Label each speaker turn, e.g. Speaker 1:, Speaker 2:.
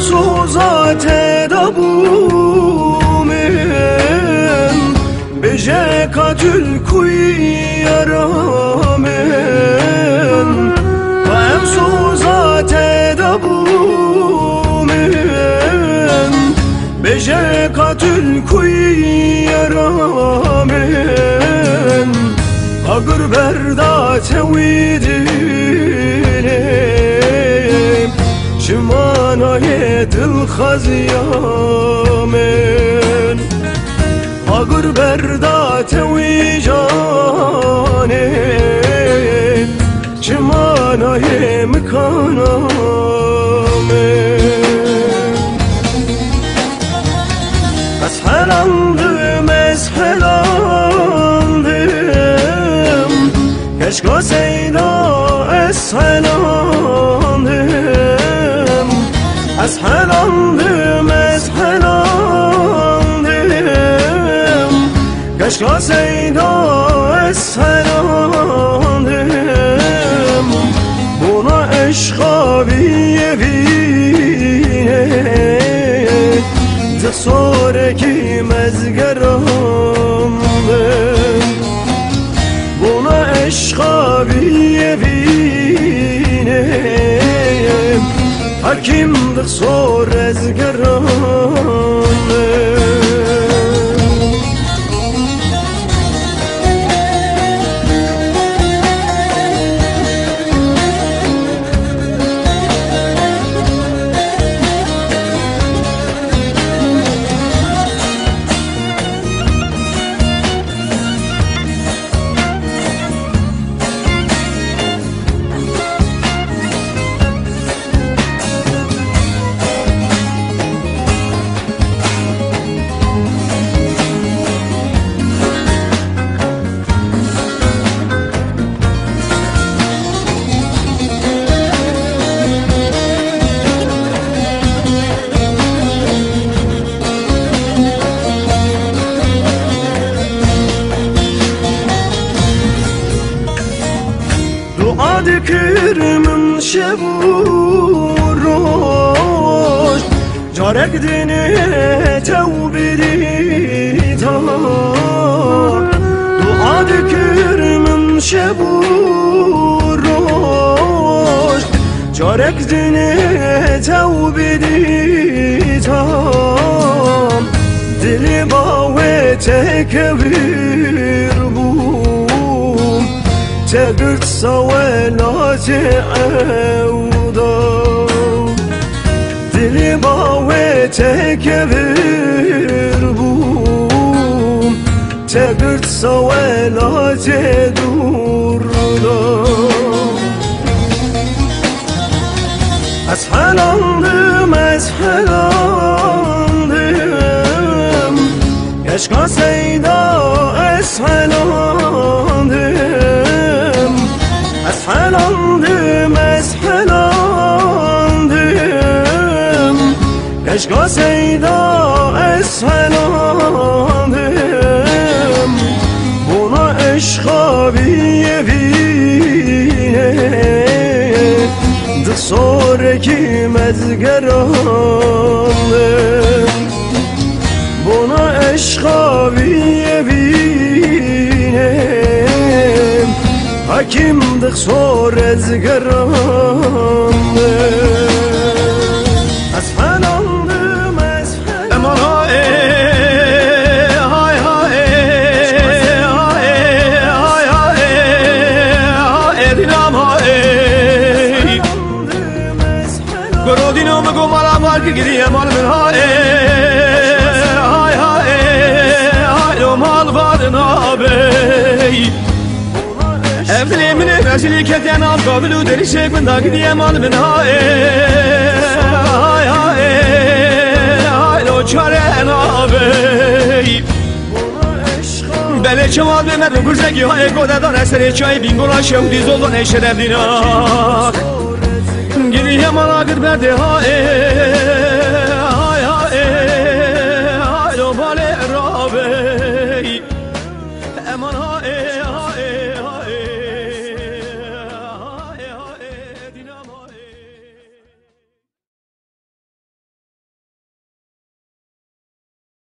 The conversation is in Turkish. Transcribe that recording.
Speaker 1: سوزات دبومم به جکات الکوی رامم و ام سوزات دبومم به جکات الکوی رامم اگر بردا تویدی يد الخزيامن أقر بردات ويجاني شمانا يمكانا Eshelandım, eshelandım Keşke seyda eshelandım Eshelandım, eshelandım Keşke seyda eshelandım Buna eşka biye bine تصورك مزگرم حکیم دخصور ازگرم دعا دکر من شب و روش جارک دینه تو بدیتا دعا دکر من شب و روش جارک دینه تو بدیتا دل باوه تکبیر بوم جلرسا ولاجئ dilima ve çekevir bum Çevirtsa ve lace durdum Ez helandım, ez helandım Yaşka seyda, ez helandım Eshelandım Buna eşka biye bine Dık sonraki mezgerandım Buna eşka biye binem Hakimdik sor ezgeram
Speaker 2: Gorodino me gomala mar ki giriye mal min ha e, hay ha e, hay o mal badın abi. Evli mine vesili keten al kabilu deri şekmin da gidiye mal min ha e, hay ha e, hay o çare abi. بله شما به من گرزگی های گوده اثر چای بینگولا شهودی زولدان شرف دینا گریه من آگر برده های های